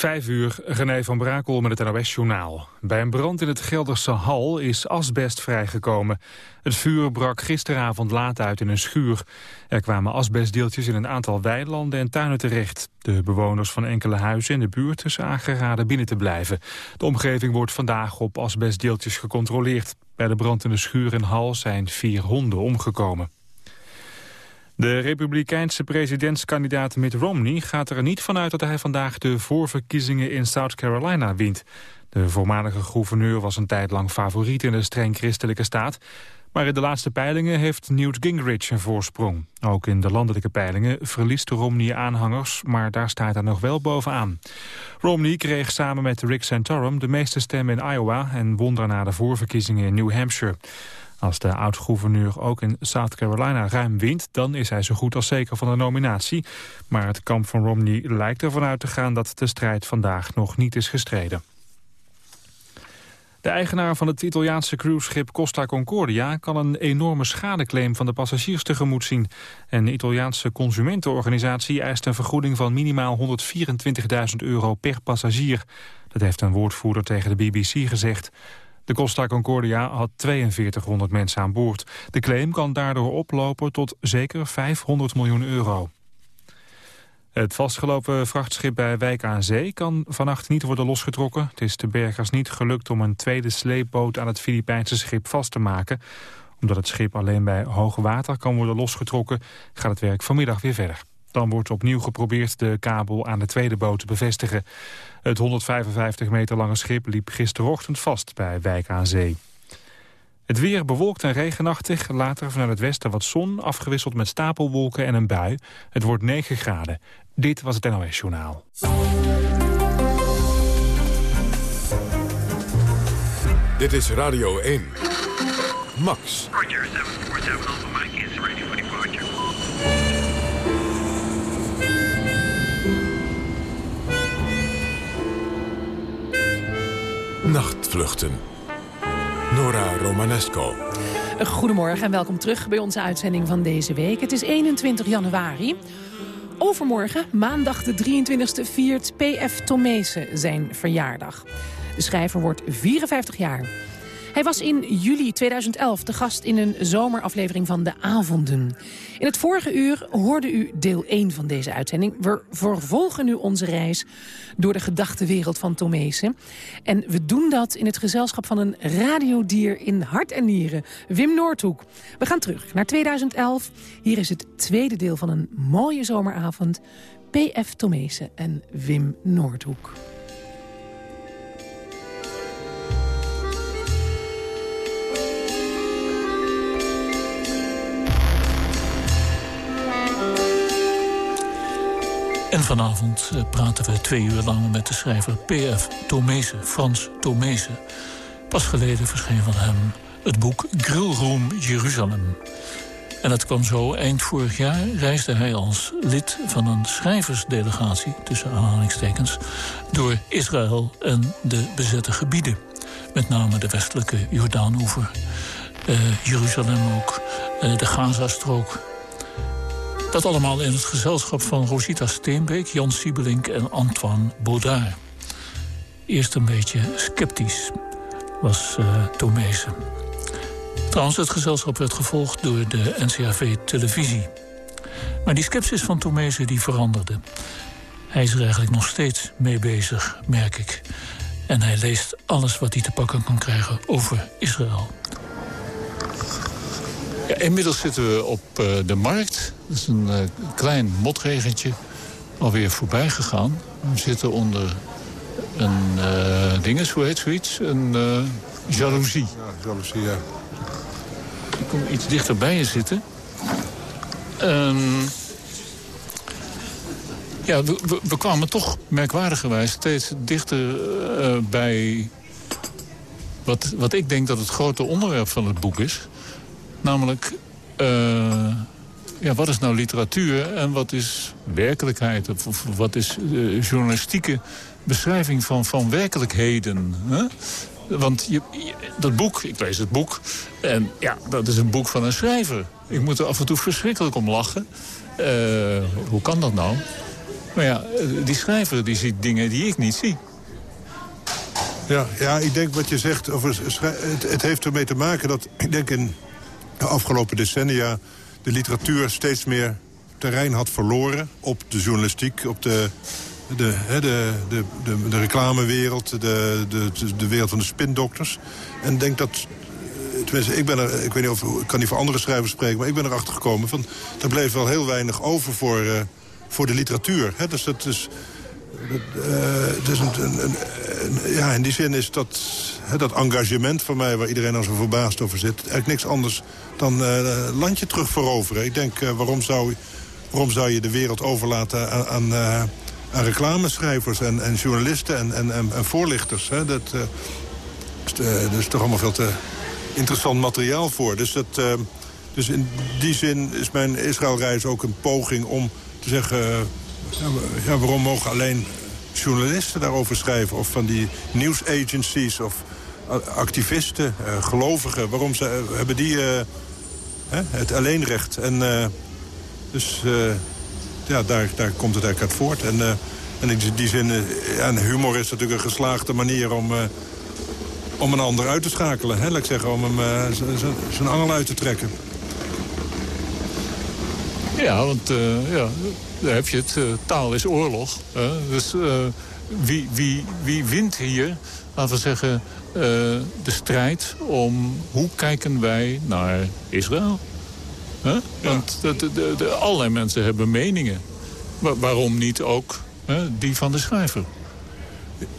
Vijf uur, René van Brakel met het NOS-journaal. Bij een brand in het Gelderse Hal is asbest vrijgekomen. Het vuur brak gisteravond laat uit in een schuur. Er kwamen asbestdeeltjes in een aantal weilanden en tuinen terecht. De bewoners van enkele huizen in de buurt zijn aangeraden binnen te blijven. De omgeving wordt vandaag op asbestdeeltjes gecontroleerd. Bij de brand in de schuur in Hal zijn vier honden omgekomen. De republikeinse presidentskandidaat Mitt Romney gaat er niet vanuit dat hij vandaag de voorverkiezingen in South Carolina wint. De voormalige gouverneur was een tijd lang favoriet in de streng christelijke staat. Maar in de laatste peilingen heeft Newt Gingrich een voorsprong. Ook in de landelijke peilingen verliest Romney aanhangers, maar daar staat hij nog wel bovenaan. Romney kreeg samen met Rick Santorum de meeste stemmen in Iowa en won daarna de voorverkiezingen in New Hampshire. Als de oud-gouverneur ook in South Carolina ruim wint... dan is hij zo goed als zeker van de nominatie. Maar het kamp van Romney lijkt ervan uit te gaan... dat de strijd vandaag nog niet is gestreden. De eigenaar van het Italiaanse cruiseschip Costa Concordia... kan een enorme schadeclaim van de passagiers tegemoet zien. Een Italiaanse consumentenorganisatie eist een vergoeding van minimaal 124.000 euro per passagier. Dat heeft een woordvoerder tegen de BBC gezegd. De Costa Concordia had 4200 mensen aan boord. De claim kan daardoor oplopen tot zeker 500 miljoen euro. Het vastgelopen vrachtschip bij Wijk aan Zee kan vannacht niet worden losgetrokken. Het is de bergers niet gelukt om een tweede sleepboot aan het Filipijnse schip vast te maken. Omdat het schip alleen bij hoog water kan worden losgetrokken, gaat het werk vanmiddag weer verder. Dan wordt opnieuw geprobeerd de kabel aan de tweede boot te bevestigen. Het 155 meter lange schip liep gisterochtend vast bij Wijk aan Zee. Het weer bewolkt en regenachtig. Later vanuit het westen wat zon, afgewisseld met stapelwolken en een bui. Het wordt 9 graden. Dit was het NOS Journaal. Dit is Radio 1. Max. Nachtvluchten. Nora Romanesco. Goedemorgen en welkom terug bij onze uitzending van deze week. Het is 21 januari. Overmorgen, maandag de 23e, viert P.F. Tomezen zijn verjaardag. De schrijver wordt 54 jaar. Hij was in juli 2011 de gast in een zomeraflevering van De Avonden. In het vorige uur hoorde u deel 1 van deze uitzending. We vervolgen nu onze reis door de gedachtenwereld van Tomezen. En we doen dat in het gezelschap van een radiodier in hart en nieren, Wim Noordhoek. We gaan terug naar 2011. Hier is het tweede deel van een mooie zomeravond. P.F. Tomezen en Wim Noordhoek. En vanavond eh, praten we twee uur lang met de schrijver P.F. Tomezen, Frans Tomezen. Pas geleden verscheen van hem het boek Grillroom Jeruzalem. En dat kwam zo. Eind vorig jaar reisde hij als lid van een schrijversdelegatie... tussen aanhalingstekens, door Israël en de bezette gebieden. Met name de westelijke Jordaanoever, uh, Jeruzalem ook, uh, de Gazastrook dat allemaal in het gezelschap van Rosita Steenbeek, Jan Siebelink en Antoine Baudard. Eerst een beetje sceptisch was uh, Tomezen. Trouwens, het gezelschap werd gevolgd door de NCRV-televisie. Maar die sceptisch van Tomezen die veranderde. Hij is er eigenlijk nog steeds mee bezig, merk ik. En hij leest alles wat hij te pakken kan krijgen over Israël. Ja, inmiddels zitten we op uh, de markt. Dat is een uh, klein motregentje alweer voorbij gegaan. We zitten onder een uh, dinges, hoe heet zoiets? Een jaloezie. Ja, jaloezie, ja. Ik kom iets dichter bij je zitten. Um, ja, we, we, we, kwamen toch merkwaardigerwijs steeds dichter bij... Wat, wat ik denk dat het grote onderwerp van het boek is. Namelijk, uh, ja, wat is nou literatuur en wat is werkelijkheid? Of, wat is uh, journalistieke beschrijving van, van werkelijkheden? Hè? Want je, dat boek, ik lees het boek... en ja, dat is een boek van een schrijver. Ik moet er af en toe verschrikkelijk om lachen. Uh, hoe kan dat nou? Maar ja, die schrijver die ziet dingen die ik niet zie. Ja, ja, ik denk wat je zegt, over, het, het heeft ermee te maken dat... ik denk in de afgelopen decennia de literatuur steeds meer terrein had verloren... op de journalistiek, op de, de, de, de, de, reclamewereld, de, de, de wereld van de spindokters. En denk dat tenminste, ik ben er, ik weet niet of ik kan niet voor andere schrijvers spreken, maar ik ben erachter gekomen van, er bleef wel heel weinig over voor, uh, voor de literatuur. Dus dat is, dus een, een, ja, in die zin is dat, hè, dat engagement van mij, waar iedereen al zo verbaasd over zit, eigenlijk niks anders dan uh, landje terug veroveren. Ik denk, waarom, zou, waarom zou je de wereld overlaten aan, aan, reclameschrijvers en, en journalisten en, en, en, voorlichters? Hè? Dat, dat is toch allemaal veel te interessant materiaal voor. Dus, dat, dus in die zin is mijn Israëlreis ook een poging om te zeggen... Ja, waarom mogen alleen journalisten daarover schrijven? Of van die nieuwsagencies of activisten, uh, gelovigen. Waarom ze, hebben die het alleenrecht? En dus ja, daar, daar komt het eigenlijk uit voort. En, en in die zin, ja, humor is natuurlijk een geslaagde manier om om een ander uit te schakelen. Hè? Ik zeggen, om hem zijn angel uit te trekken. Ja, want ja, daar heb je het. Uh, taal is oorlog. dus wie, wie, wie wint hier, laten we zeggen, de strijd om hoe kijken wij naar Israël? Huh? Want de, de, de, allerlei mensen hebben meningen. waarom niet ook die van de schrijver?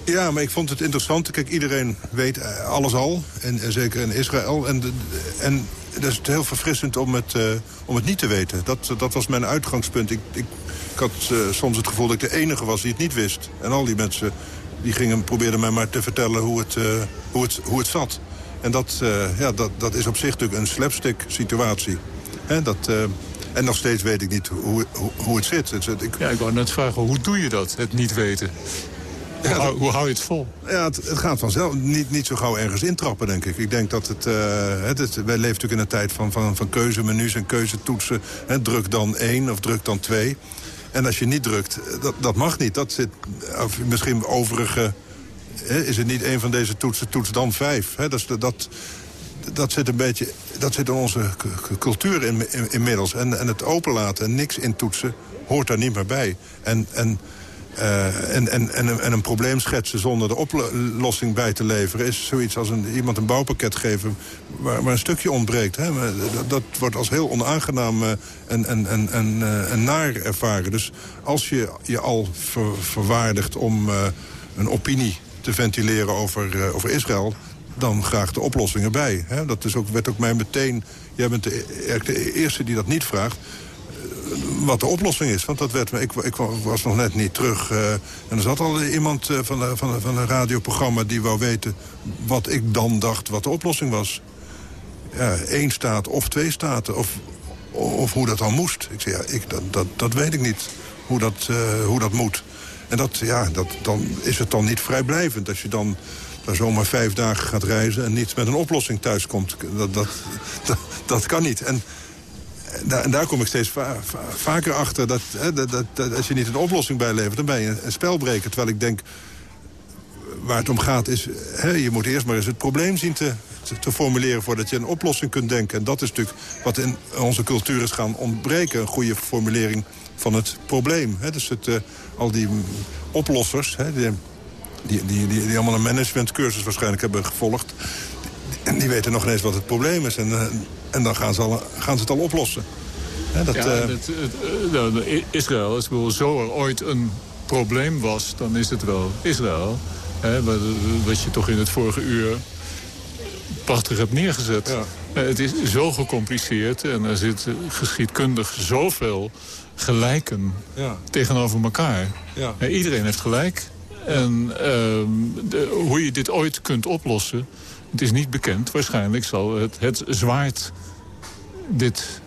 Ja, maar ik vond het interessant. Kijk, iedereen weet eh, alles al. En, en zeker in Israël. En, en dat is heel verfrissend om het, uh, om het niet te weten. Dat, dat was mijn uitgangspunt. Ik, ik, had uh, soms het gevoel dat ik de enige was die het niet wist. En al die mensen die gingen, probeerden mij maar te vertellen hoe het, uh, hoe het, hoe het zat. En dat, ja, dat, dat is op zich natuurlijk een slapstick situatie. Dat... En nog steeds weet ik niet hoe, hoe, het zit. Ik... Ja, ik wou net vragen, hoe doe je dat, het niet weten? Hoe, hoe, hou je het vol? Ja, het, het, gaat vanzelf. Niet, niet zo gauw ergens intrappen, denk ik. Ik denk dat het... Uh, het, het wij leven natuurlijk in een tijd van, van, van keuzemenu's en keuzetoetsen. Hè, druk dan één of druk dan twee. En als je niet drukt, dat, dat mag niet. Dat zit, of misschien overige... Hè, is het niet een van deze toetsen, toets dan vijf. Hè? Dat, dat, dat zit een beetje... Dat zit in onze cultuur in, inmiddels. En, en het openlaten en niks intoetsen hoort daar niet meer bij. En... en uh, en, en, en, en, een probleem schetsen zonder de oplossing bij te leveren... is zoiets als een, iemand een bouwpakket geven waar, waar een stukje ontbreekt. Hè? Dat, wordt als heel onaangenaam uh, en, en, en, uh, en naar ervaren. Dus als je je al ver, verwaardigt om een opinie te ventileren over, over Israël... dan graag de oplossing erbij. Hè? Dat is ook, werd ook mij meteen... Jij bent de, de eerste die dat niet vraagt wat de oplossing is. Want dat werd, ik, ik was nog net niet terug. Uh, en er zat al iemand uh, van, de, van, van een radioprogramma... die wou weten wat ik dan dacht wat de oplossing was. Ja, één staat of twee staten. Of, of hoe dat dan moest. Ik zei, ja, ik, dat, dat, dat weet ik niet. Hoe dat, uh, hoe dat moet. En dat, ja, dat, dan is het dan niet vrijblijvend. Als je dan daar zomaar vijf dagen gaat reizen... en niet met een oplossing thuiskomt. Dat, dat, dat, dat kan niet. En daar, daar kom ik steeds vaker achter. Dat, hè, dat, als je niet een oplossing bijlevert, dan ben je een, spelbreker. Terwijl ik denk, waar het om gaat is... Hè, je moet eerst maar eens het probleem zien te, te, formuleren... voordat je een oplossing kunt denken. En dat is natuurlijk wat in onze cultuur is gaan ontbreken. Een goede formulering van het probleem. Hè. Dus het, uh, al die oplossers... Hè, die, die, die, die, die allemaal een managementcursus waarschijnlijk hebben gevolgd... En die weten nog eens wat het probleem is. En, eh, en dan gaan ze, al, gaan ze het al oplossen. dat, ja, uh... het, het, Israël, als zo er ooit een probleem was, dan is het wel Israël. Hè, wat, je toch in het vorige uur prachtig hebt neergezet. Ja. Het is zo gecompliceerd en er zit geschiedkundig zoveel gelijken ja. tegenover elkaar. Ja. Iedereen heeft gelijk. En ehm, de, hoe je dit ooit kunt oplossen... Het is niet bekend. Waarschijnlijk zal het, het zwaard dit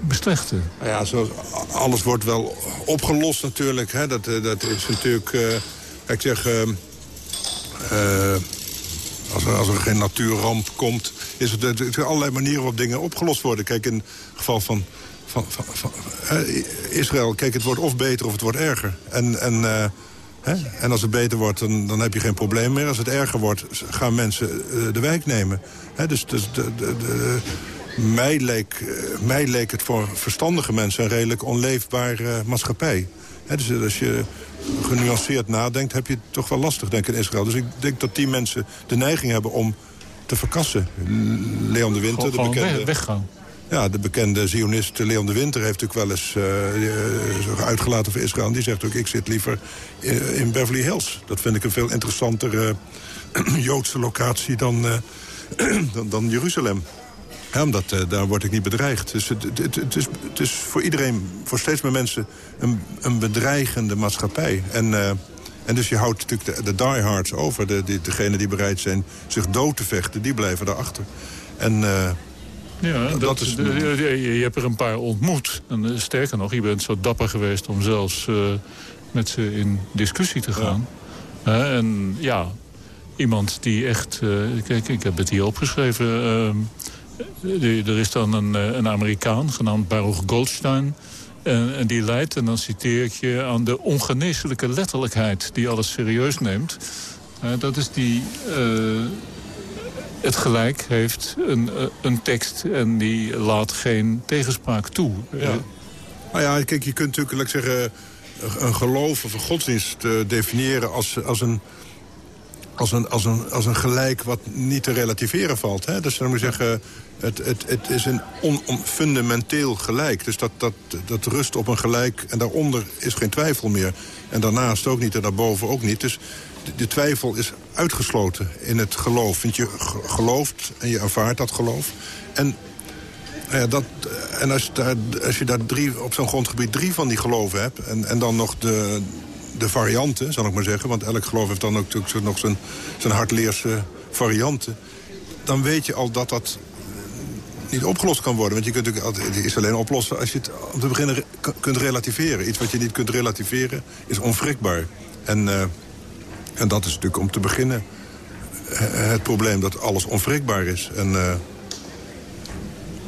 beslechten. Nou ja, alles wordt wel opgelost natuurlijk. Hè. Dat, eh, dat is natuurlijk... Uh, ik zeg... Uh, als, er, als er geen natuurramp komt... is het, er allerlei manieren waarop dingen opgelost worden. Kijk, in het geval van van, van, van Israël, kijk, het wordt of beter of het wordt erger. En, en, hè? en als het beter wordt, dan, dan heb je geen probleem meer. Als het erger wordt, gaan mensen de wijk nemen. Hè? Dus, dus de, de, de, mij, leek, mij leek het voor verstandige mensen een redelijk onleefbare maatschappij. Hè? Dus als je genuanceerd nadenkt, heb je het toch wel lastig, denk ik, in Israël. Dus ik denk dat die mensen de neiging hebben om te verkassen. Leon de Winter, de bekende... weggaan. Ja, de bekende Zionist Leon de Winter heeft natuurlijk wel eens uh, uitgelaten voor Israël. Die zegt ook, ik zit liever in, in Beverly Hills. Dat vind ik een veel interessantere Joodse locatie dan, dan, dan, Jeruzalem. Ja, omdat daar word ik niet bedreigd. Dus het, het, is, het is voor iedereen, voor steeds meer mensen, een, een bedreigende maatschappij. En, en dus je houdt natuurlijk de, diehards over. De, de, degenen die bereid zijn zich dood te vechten, die blijven daarachter. En... Ja, dat, dat is... je, je hebt er een paar ontmoet. En, sterker nog, je bent zo dapper geweest om zelfs uh, met ze in discussie te gaan. Ja. Uh, en ja, iemand die echt... Uh, kijk, ik heb het hier opgeschreven. er is dan een, een Amerikaan, genaamd Baruch Goldstein... En, en, die leidt, en dan citeer ik je, aan de ongeneeslijke letterlijkheid... die alles serieus neemt. dat is die het gelijk heeft een, eh, een tekst en die laat geen tegenspraak toe. Ja. Nou ja, kijk, je kunt natuurlijk, laat ik zeggen, een geloof of een godsdienst uh, definiëren als, als een als een, als, een, als een gelijk wat niet te relativeren valt. Hè? Dus dan moet je zeggen, het, het, het is een on, on, fundamenteel gelijk. Dus dat, dat, dat rust op een gelijk en daaronder is geen twijfel meer. En daarnaast ook niet en daarboven ook niet. Dus de, de twijfel is uitgesloten in het geloof. Want je gelooft en je aanvaardt dat geloof. En, ja, dat, en als, daar, als je daar drie, op zo'n grondgebied drie van die geloven hebt... en, en dan nog de, de varianten, zal ik maar zeggen... want elk geloof heeft dan ook natuurlijk nog zijn, zijn hardleerse varianten... dan weet je al dat dat niet opgelost kan worden. Want je kunt natuurlijk, het is alleen oplossen als je het om te beginnen kunt relativeren. Iets wat je niet kunt relativeren is onwrikbaar. En, uh, en dat is natuurlijk om te beginnen het probleem dat alles onwrikbaar is. En, uh,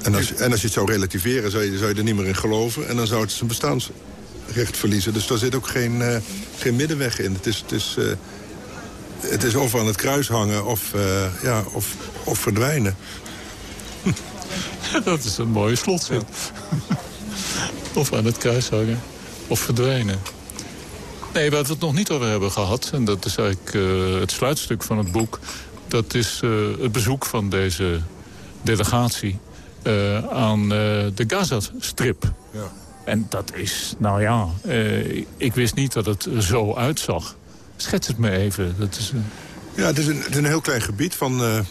en, als, en als je het zou relativeren, zou je, zou je er niet meer in geloven... en dan zou het zijn bestaansrecht verliezen. Dus daar zit ook geen, uh, geen middenweg in. Het is, het, is, uh, het is of aan het kruis hangen of, ja, of, of verdwijnen. Dat is een mooie slotzin. Ja. of aan het kruis hangen of verdwijnen. Nee, waar we het nog niet over hebben gehad... en dat is eigenlijk uh, het sluitstuk van het boek... dat is uh, het bezoek van deze delegatie uh, aan de Gaza-strip. Ja. En dat is, nou ja, ik wist niet dat het er zo uitzag. Schets het me even. Dat is, Ja, het is, een, het is een heel klein gebied van,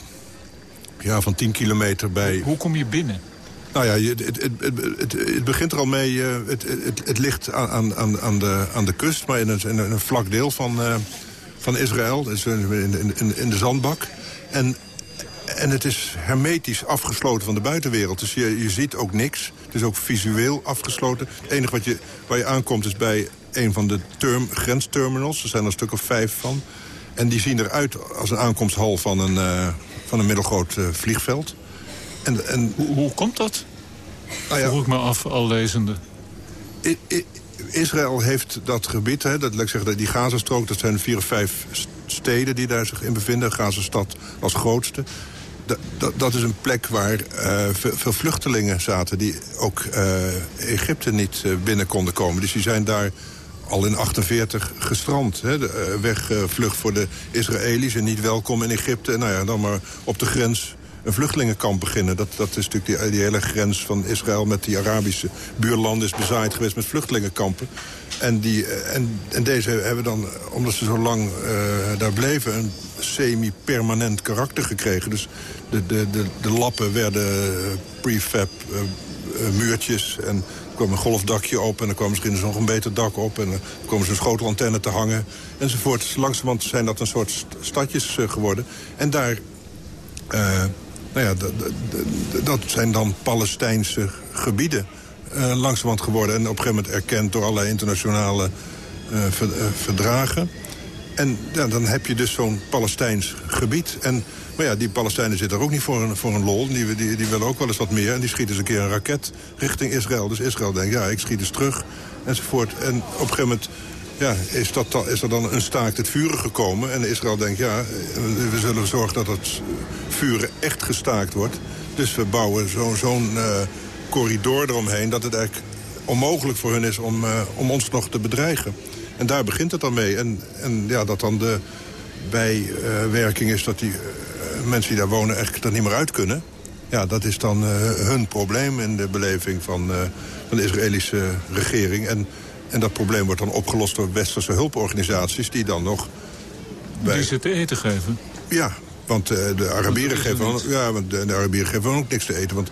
ja, van 10 kilometer bij... Hoe kom je binnen? Nou ja, het, het, het, het, begint er al mee. Uh, het, ligt aan, aan, aan, de, aan de kust, maar in een, in een vlak deel van, uh, van Israël. Dus in, in, in de zandbak. En, en het is hermetisch afgesloten van de buitenwereld. Dus je, je ziet ook niks. Het is ook visueel afgesloten. Het enige wat je, waar je aankomt is bij een van de term, grensterminals. Er zijn er een stuk of vijf van. En die zien eruit als een aankomsthal van een, uh, van een middelgroot vliegveld. En, en, hoe, hoe komt dat? Nou ja, Vroeg ik me af, al lezende. I, I, Israël heeft dat gebied, hè, dat, laat ik zeggen, die Gazastrook... dat zijn vier of vijf steden die daar zich in bevinden. Gazastad als grootste. Dat, dat, dat is een plek waar uh, veel vluchtelingen zaten... die ook uh, Egypte niet uh, binnen konden komen. Dus die zijn daar al in 48 gestrand. Hè, de, wegvlucht voor de Israëli's en niet welkom in Egypte. Nou ja, dan maar op de grens een vluchtelingenkamp beginnen. Dat, dat is natuurlijk die, hele grens van Israël met die Arabische buurlanden... is bezaaid geweest met vluchtelingenkampen. En, die, eh, en, en deze hebben dan, omdat ze zo lang uh, daar bleven... een semi-permanent karakter gekregen. Dus de, de, de, de lappen werden prefab uh, muurtjes... en kwam een golfdakje op en er kwam misschien nog een beter dak op... en er kwam zo'n schotelantenne te hangen enzovoort. Langzamerhand zijn dat een soort stadjes geworden. En daar... nou ja, dat zijn dan Palestijnse gebieden uh, langzamerhand geworden. En op een gegeven moment erkend door allerlei internationale uh, verdragen. En dan heb je dus zo'n Palestijns gebied. En, maar ja, die Palestijnen zitten er ook niet voor een, voor een lol. Die, die, die willen ook wel eens wat meer. En die schieten eens een keer een raket richting Israël. Dus Israël denkt, ja, ik schiet eens terug. Enzovoort. En op een gegeven moment ja, is, dat, is er dan een staakt het vuren gekomen. En Israël denkt, ja, we zullen zorgen dat het vuren echt gestaakt wordt. Dus we bouwen zo'n zo'n uh, corridor eromheen... dat het eigenlijk onmogelijk voor hun is om, uh, om ons nog te bedreigen. En daar begint het dan mee. En, en ja, dat dan de bijwerking is dat die mensen die daar wonen... echt er niet meer uit kunnen. Ja, dat is dan hun probleem in de beleving van, van de Israëlische regering. En en dat probleem wordt dan opgelost door westerse hulporganisaties... die dan nog... Bij... Die ze te eten geven? Ja, want uh, de Arabieren geven, ja, want de, Arabieren geven ook niks te eten. Want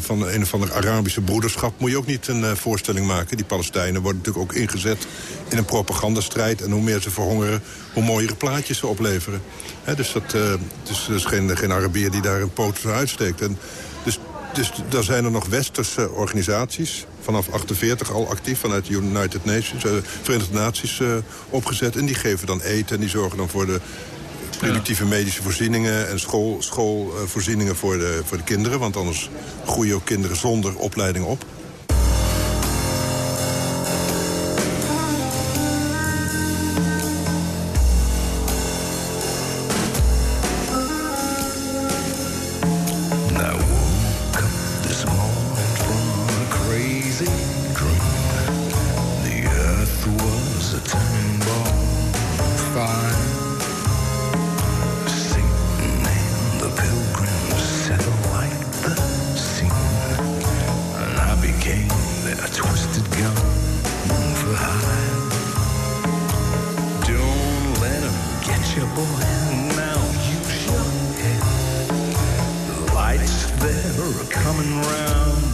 van een of andere Arabische broederschap moet je ook niet een uh, voorstelling maken. Die Palestijnen worden natuurlijk ook ingezet in een propagandastrijd. En hoe meer ze verhongeren, hoe mooiere plaatjes ze opleveren. dus dat uh, dus, dus geen, geen Arabier die daar een poot uitsteekt. En dus, daar zijn er nog westerse organisaties vanaf 48 al actief vanuit de United Nations, uh, Verenigde Naties uh, opgezet. En die geven dan eten en die zorgen dan voor de productieve medische voorzieningen... en school, schoolvoorzieningen voor de, voor de kinderen. Want anders groeien ook kinderen zonder opleiding op. coming round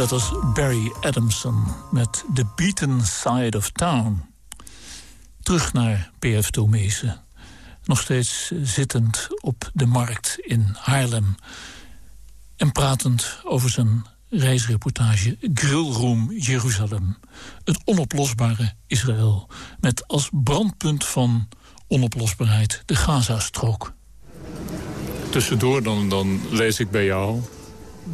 dat was Barry Adamson met The Beaten Side of Town. Terug naar P.F. Tomezen. Nog steeds zittend op de markt in Haarlem. En pratend over zijn reisreportage Grillroom Jeruzalem. Het onoplosbare Israël. Met als brandpunt van onoplosbaarheid de Gazastrook. Tussendoor dan, dan lees ik bij jou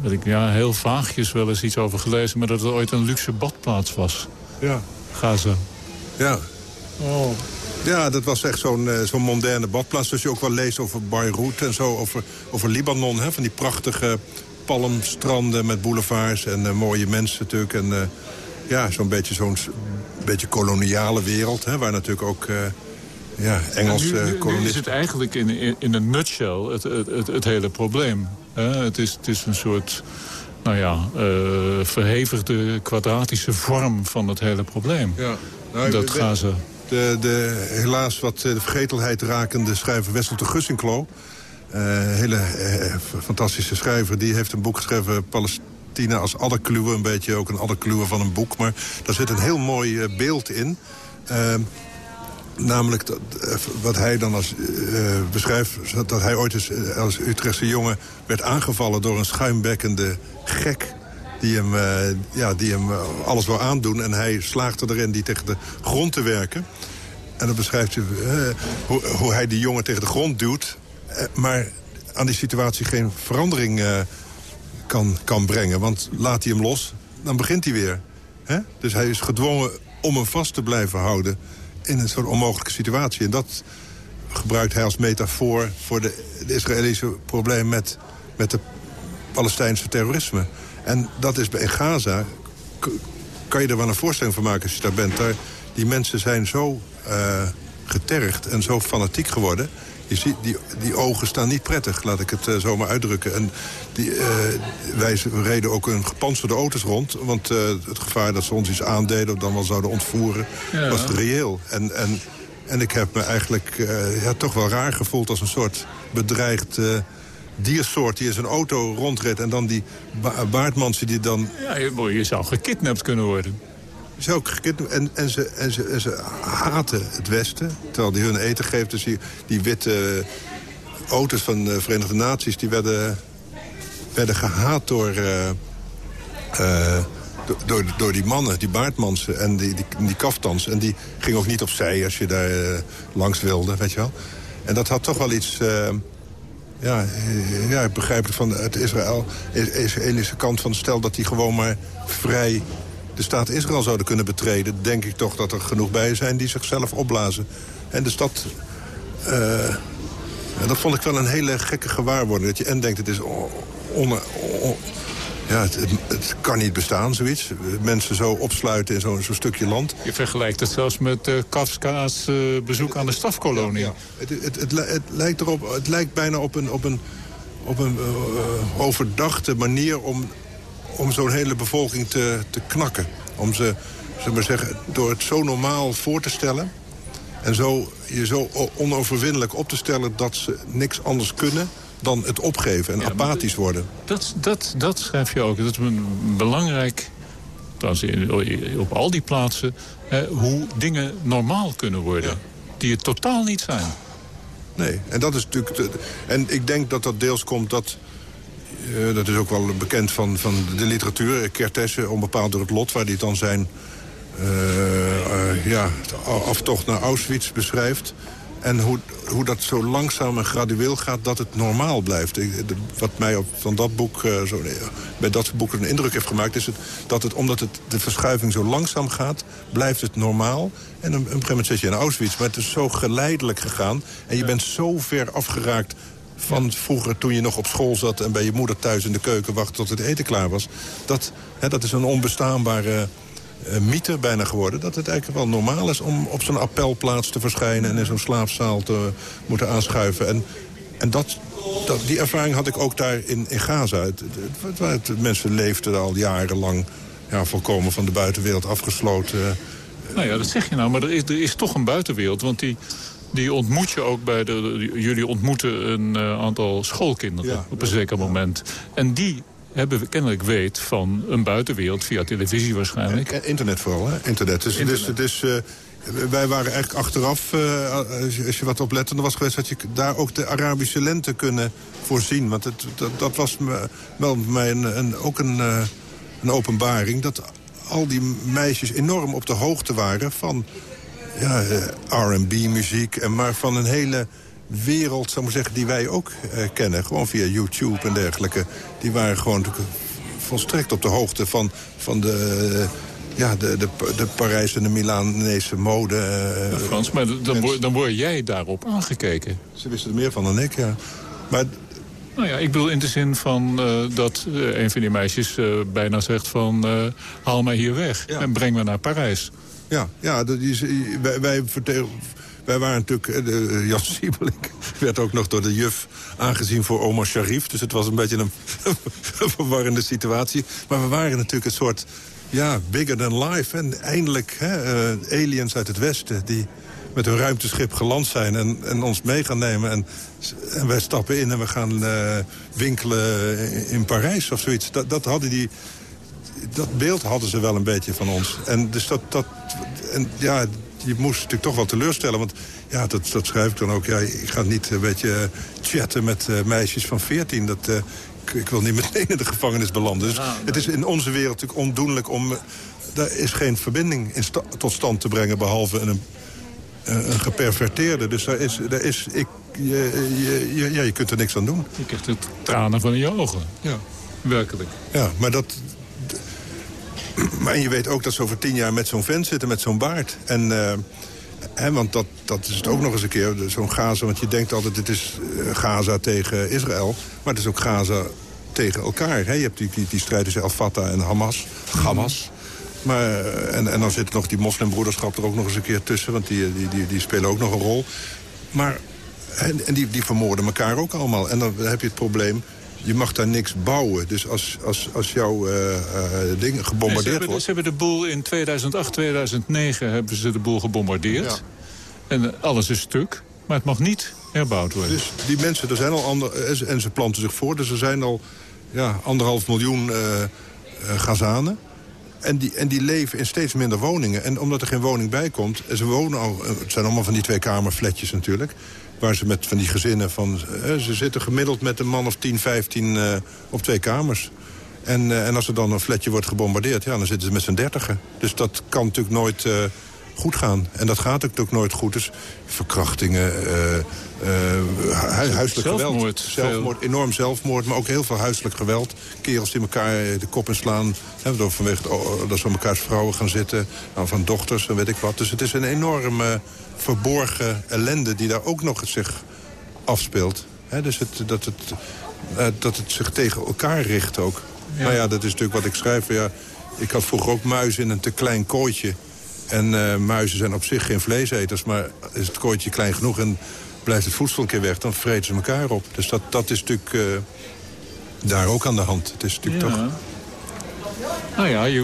dat ik ja, heel vaagjes wel eens iets over gelezen... maar dat het ooit een luxe badplaats was. Ja. Gaza. Ja. Oh. Ja, dat was echt zo'n uh, zo'n moderne badplaats. Dus je ook wel leest over Beirut en zo, over, over Libanon. Hè, van die prachtige palmstranden met boulevards en uh, mooie mensen natuurlijk. En uh, ja, zo'n beetje zo'n beetje koloniale wereld, hè, waar natuurlijk ook ja, Engelse ja, nu, nu, kolonisten... Nu is het eigenlijk in, in, in een nutshell het, het, het, het hele probleem. Het, is, het is een soort nou ja, uh, verhevigde kwadratische vorm van het hele probleem. Ja. Nou, dat gaan ze... De, de, helaas wat de vergetelheid rakende schrijver Wessel de Gussinklo... Uh, hele uh, fantastische schrijver, die heeft een boek geschreven... Palestina als adderkluwe, een beetje ook een adderkluwe van een boek. Maar daar zit een heel mooi beeld in... Namelijk dat, wat hij dan als, uh, beschrijft... dat hij ooit eens, als Utrechtse jongen werd aangevallen door een schuimbekkende gek... die hem, ja, die hem alles wil aandoen. En hij slaagde erin die tegen de grond te werken. En dan beschrijft hij hoe, hoe, hij die jongen tegen de grond duwt... maar aan die situatie geen verandering kan, kan brengen. Want laat hij hem los, dan begint hij weer. Hè? Dus hij is gedwongen om hem vast te blijven houden in een soort onmogelijke situatie. En dat gebruikt hij als metafoor voor de, Israëlische probleem met, met de Palestijnse terrorisme. En dat is bij Gaza, kan je er wel een voorstelling van maken als je daar bent. Daar, die mensen zijn zo uh, getergd en zo fanatiek geworden... Je ziet, die, die ogen staan niet prettig, laat ik het uh, zo maar uitdrukken. En die, uh, wij reden ook een gepantserde auto's rond. Want uh, het gevaar dat ze ons iets aandeden of dan wel zouden ontvoeren... Ja. was reëel. En, en, en ik heb me eigenlijk ja, toch wel raar gevoeld als een soort bedreigd diersoort die in zijn auto rondreed... en dan die ba baardmansen die dan... Ja, je zou gekidnapt kunnen worden. Ze ook gekidnapt en, en, ze, en, ze, en ze haten het Westen. Terwijl die hun eten geeft. Dus die, witte auto's van de Verenigde Naties... die werden, werden gehaat door, uh, uh, door, door die mannen, die baardmansen en die, die, die kaftans. En die gingen ook niet opzij als je daar langs wilde, weet je wel. En dat had toch wel iets... ja, ja, ik begrijp het van het Israël, Israëlische kant van stel dat die gewoon maar vrij de staat Israël zouden kunnen betreden... denk ik toch dat er genoeg bij zijn die zichzelf opblazen. En de stad... Uh, dat vond ik wel een hele gekke gewaarwording. Dat je en denkt, het is on, ja, het, het, kan niet bestaan, zoiets. Mensen zo opsluiten in zo'n zo stukje land. Je vergelijkt het zelfs met uh, Kafka's uh, bezoek aan de stafkolonie. Ja, het, het, lijkt erop, het lijkt bijna op een, op een, op een uh, overdachte manier om om zo'n hele bevolking te, te knakken. Om ze, zeg maar zeggen, door het zo normaal voor te stellen... en zo, je zo onoverwinnelijk op te stellen dat ze niks anders kunnen dan het opgeven en apathisch worden. Dat, dat, dat schrijf je ook. Dat is een belangrijk, op al die plaatsen... hoe dingen normaal kunnen worden. Ja. Die het totaal niet zijn. Nee, en dat is natuurlijk... en ik denk dat dat deels komt dat uh, dat is ook wel bekend van, van de literatuur. Kertessen, onbepaald door het lot, waar hij dan zijn uh, uh, ja, aftocht naar Auschwitz beschrijft. En hoe, hoe dat zo langzaam en gradueel gaat dat het normaal blijft. Wat mij op, van dat boek, zo, bij dat boek een indruk heeft gemaakt... is het, dat het, omdat het, de verschuiving zo langzaam gaat, blijft het normaal. En op een gegeven moment zit je in Auschwitz. Maar het is zo geleidelijk gegaan. En je bent zo ver afgeraakt van vroeger toen je nog op school zat... en bij je moeder thuis in de keuken wachtte tot het eten klaar was. Dat, hè, dat is een onbestaanbare uh, mythe bijna geworden. Dat het eigenlijk wel normaal is om op zo'n appelplaats te verschijnen... en in zo'n slaapzaal te moeten aanschuiven. En, en dat, dat, die ervaring had ik ook daar in, in Gaza. Het, mensen leefden al jarenlang ja, volkomen van de buitenwereld afgesloten... Nou ja, dat zeg je nou, maar er is, er is toch een buitenwereld. Want die, die ontmoet je ook bij de... Jullie ontmoeten een uh, aantal schoolkinderen ja, op een zeker moment. En die hebben, kennelijk weet van een buitenwereld via televisie waarschijnlijk. internet vooral, hè? Internet. Dus, internet. dus, dus wij waren eigenlijk achteraf, als je wat oplettender was geweest... had je daar ook de Arabische lente kunnen voorzien. Want het, dat, dat was me, wel bij mij een, een, ook een, een openbaring... dat al die meisjes enorm op de hoogte waren van ja, R&B-muziek... en maar van een hele wereld, zou maar zeggen, die wij ook uh, kennen. Gewoon via YouTube en dergelijke. Die waren gewoon volstrekt op de hoogte van, van de... ja, de, de, de Parijs en de Milanese mode. Frans, maar dan, word, dan word jij daarop aangekeken. Ze wisten er meer van dan ik, ja. Maar nou ja, ik bedoel in de zin van uh, dat uh, een van die meisjes uh, bijna zegt van... haal mij hier weg ja. en breng me naar Parijs. Ja, ja dat is, wij, wij wij waren natuurlijk, eh, de, eh, Jan Siebelink werd ook nog door de juf aangezien voor Omar Sharif. Dus het was een beetje een, verwarrende situatie. Maar we waren natuurlijk een soort, ja, bigger than life. En eindelijk hè, aliens uit het westen die met hun ruimteschip geland zijn en, en ons mee gaan nemen. En, en wij stappen in en we gaan winkelen in Parijs of zoiets. Dat, dat hadden die dat beeld hadden ze wel een beetje van ons. En dus dat, dat en ja, je moest natuurlijk toch wel teleurstellen. Want ja, dat, dat schrijf ik dan ook. Ja, ik ga niet een beetje eh, chatten met uh, meisjes van 14. Dat, uh, ik, ik, wil niet meteen in de gevangenis belanden. Dus het is in onze wereld natuurlijk ondoenlijk om... daar is geen verbinding in sta tot stand te brengen... behalve een, een geperverteerde. Dus daar is, daar is ik, je, je, ja, je kunt er niks aan doen. Je krijgt het tranen van in je ogen. Ja, werkelijk. Ja, maar dat, maar je weet ook dat ze over tien jaar met zo'n vent zitten, met zo'n baard. En, uh, hè, want dat, dat is het ook nog eens een keer, zo'n Gaza. Want je denkt altijd, het is uh, Gaza tegen Israël. Maar het is ook Gaza tegen elkaar. Hè? Je hebt die, die, die strijd tussen Al-Fatah en Hamas. Hamas. Maar, eh, en, en dan zit nog die moslimbroederschap er ook nog eens een keer tussen. Want die, die, die, die spelen ook nog een rol. Maar en, en die, die vermoorden elkaar ook allemaal. En dan heb je het probleem je mag daar niks bouwen. Dus als, als, als jouw uh, uh, ding gebombardeerd ze hebben, wordt... Ze hebben de boel in 2008, 2009 hebben ze de boel gebombardeerd. Ja. En alles is stuk, maar het mag niet herbouwd worden. Dus die mensen, er zijn al andere... En ze planten zich voor, dus er zijn al ja, anderhalf miljoen uh, Gazanen. En die, en die leven in steeds minder woningen. En omdat er geen woning bij komt... En ze wonen al, het zijn allemaal van die twee kamerfletjes natuurlijk... Waar ze met van die gezinnen van... Eh, ze zitten gemiddeld met een man of 10, 15 uh, op twee kamers. En, uh, en als er dan een flatje wordt gebombardeerd... Ja, dan zitten ze met z'n dertigen. Dus dat kan natuurlijk nooit uh, goed gaan. En dat gaat ook nooit goed. Dus verkrachtingen, huiselijk zelfmoord, geweld. Zelfmoord, enorm zelfmoord, maar ook heel veel huiselijk geweld. Kerels die elkaar de kop inslaan. Hè, vanwege dat ze elkaars vrouwen gaan zitten. Nou, van dochters en weet ik wat. Dus het is een enorme verborgen ellende die daar ook nog zich afspeelt. dus het, dat, het, uh, dat het zich tegen elkaar richt ook. Ja. Nou ja, dat is natuurlijk wat ik schrijf. Ja, ik had vroeger ook muizen in een te klein kooitje. En uh, muizen zijn op zich geen vleeseters, maar is het kooitje klein genoeg... en blijft het voedsel een keer weg, dan vreten ze elkaar op. Dus dat, dat is natuurlijk uh, daar ook aan de hand. Het is natuurlijk ja. toch... Nou ja, je,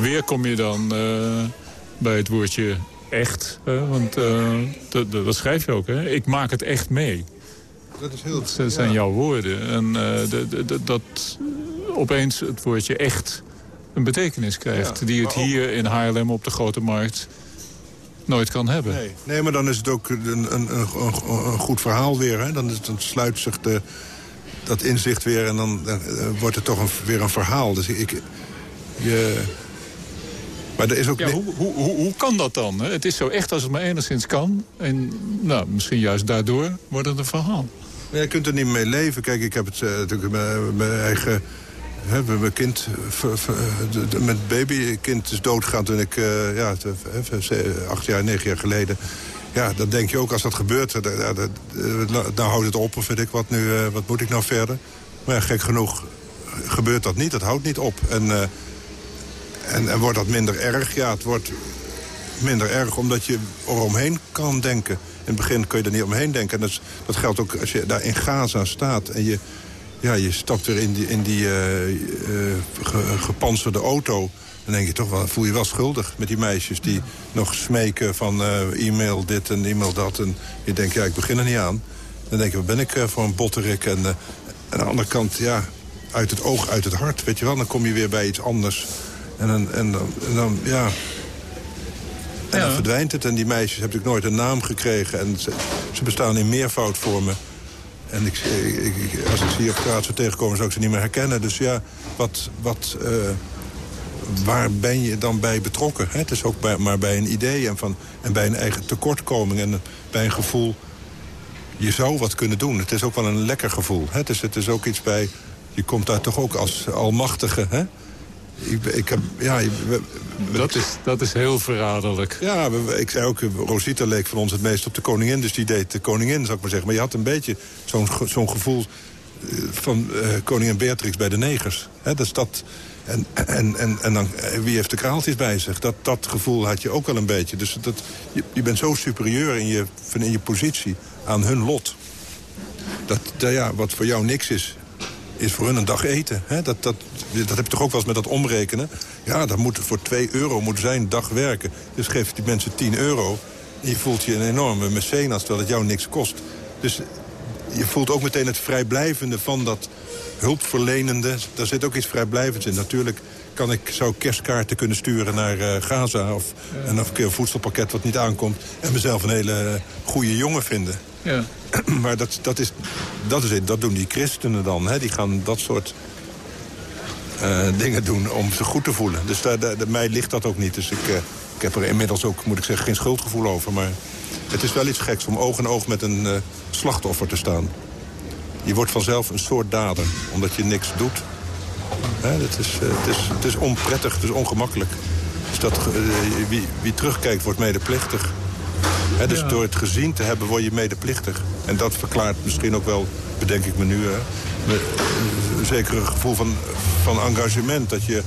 weer kom je dan bij het woordje echt. Hè? Want uh, dat, dat, schrijf je ook, hè? Ik maak het echt mee. Dat, is heel, dat zijn jouw woorden. En uh, de, dat opeens het woordje echt een betekenis krijgt... Ja, die het hier in Haarlem op de Grote Markt nooit kan hebben. Nee, nee maar dan is het ook een, een, een, een goed verhaal weer. Hè? Dan, is, dan sluit zich de, dat inzicht weer en dan, dan wordt het toch weer een verhaal. Dus ik, je, maar er is ook ja, hoe, hoe, hoe, hoe, kan dat dan? Het is zo echt als het maar enigszins kan. En nou, misschien juist daardoor wordt het een verhaal. Ja, je kunt er niet mee leven. Kijk, ik heb het uh, natuurlijk mijn, mijn eigen... Hè, mijn kind, mijn babykind is doodgegaan toen ik, uh, ja, acht jaar, negen jaar geleden. Ja, dan denk je ook als dat gebeurt, nou houdt het op of weet ik wat nu, wat moet ik nou verder? Maar ja, gek genoeg gebeurt dat niet, dat houdt niet op. En en, wordt dat minder erg? Ja, het wordt minder erg omdat je eromheen kan denken. In het begin kun je er niet omheen denken. En dat, dat geldt ook als je daar in Gaza staat... en je, ja, je stapt weer in die, in die uh, gepantserde auto... dan denk je toch wel, voel je wel schuldig met die meisjes... die nog smeken van uh, e-mail dit en e-mail dat. En je denkt, ja, ik begin er niet aan. Dan denk je, wat ben ik voor een botterik? En aan de andere kant, ja, uit het oog, uit het hart. Weet je wel, dan kom je weer bij iets anders. En dan, en dan, en dan ja... En dan verdwijnt het. En die meisjes hebben natuurlijk nooit een naam gekregen. En ze, ze bestaan in meervoud voor me. En ik, ik, als ik ze hier op straat zou tegenkomen, zou ik ze niet meer herkennen. Dus ja, wat, wat, uh, waar ben je dan bij betrokken? Hè? Het is ook bij, maar bij een idee en, van, en bij een eigen tekortkoming... en bij een gevoel, je zou wat kunnen doen. Het is ook wel een lekker gevoel. Hè? Het, is, het is ook iets bij, je komt daar toch ook als almachtige... Hè? Ik, ik heb, ja, dat, is, dat is heel verraderlijk. Ja, ik zei ook, Rosita leek van ons het meest op de koningin. Dus die deed de koningin, zou ik maar zeggen. Maar je had een beetje zo'n zo'n gevoel eh, van uh, koningin Beatrix bij de negers. He, dus dat, en, en, en, en dan, eh, wie heeft de kraaltjes bij zich? Dat, dat gevoel had je ook wel een beetje. Dus dat, je, je bent zo superieur in je, in je positie aan hun lot. Dat, dat, ja, wat voor jou niks is, is voor hun een dag eten. Hè? Dat, dat, dat heb je toch ook wel eens met dat omrekenen. Ja, dat moet voor 2 euro moet zijn dag werken. Dus geef die mensen 10 euro. Je voelt je een enorme mecenas, terwijl het jou niks kost. Dus je voelt ook meteen het vrijblijvende van dat hulpverlenende. Daar zit ook iets vrijblijvends in. Natuurlijk kan ik, zou kerstkaarten kunnen sturen naar uh, Gaza... of een, of een voedselpakket wat niet aankomt... en mezelf een hele goede jongen vinden. Ja. maar dat, dat, is, dat is het. Dat doen die christenen dan. Hè? Die gaan dat soort uh, dingen doen om ze goed te voelen. Dus daar, daar, mij ligt dat ook niet. Dus ik, uh, ik heb er inmiddels ook, moet ik zeggen, geen schuldgevoel over. Maar het is wel iets geks om oog in oog met een uh, slachtoffer te staan. Je wordt vanzelf een soort dader, omdat je niks doet. Hè, het, is, het, is, het is onprettig, het is ongemakkelijk. Dus dat, wie, wie terugkijkt wordt medeplichtig dus door het gezien te hebben word je medeplichtig. En dat verklaart misschien ook wel, bedenk ik me nu... Hè, een zekere gevoel van, van engagement. Dat je,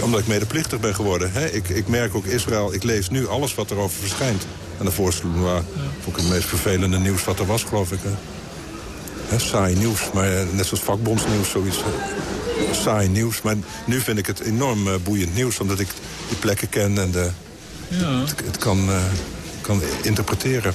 omdat ik medeplichtig ben geworden. Hè, ik, ik merk ook Israël, ik lees nu alles wat erover verschijnt. En daarvoor was vond ik het meest vervelende nieuws wat er was, geloof ik. Hè. saai nieuws, maar eh, net zoals vakbondsnieuws, zoiets. saai nieuws. Maar nu vind ik het enorm uh, boeiend nieuws, omdat ik die plekken ken en de, ja. het, het, kan... Uh, kan interpreteren.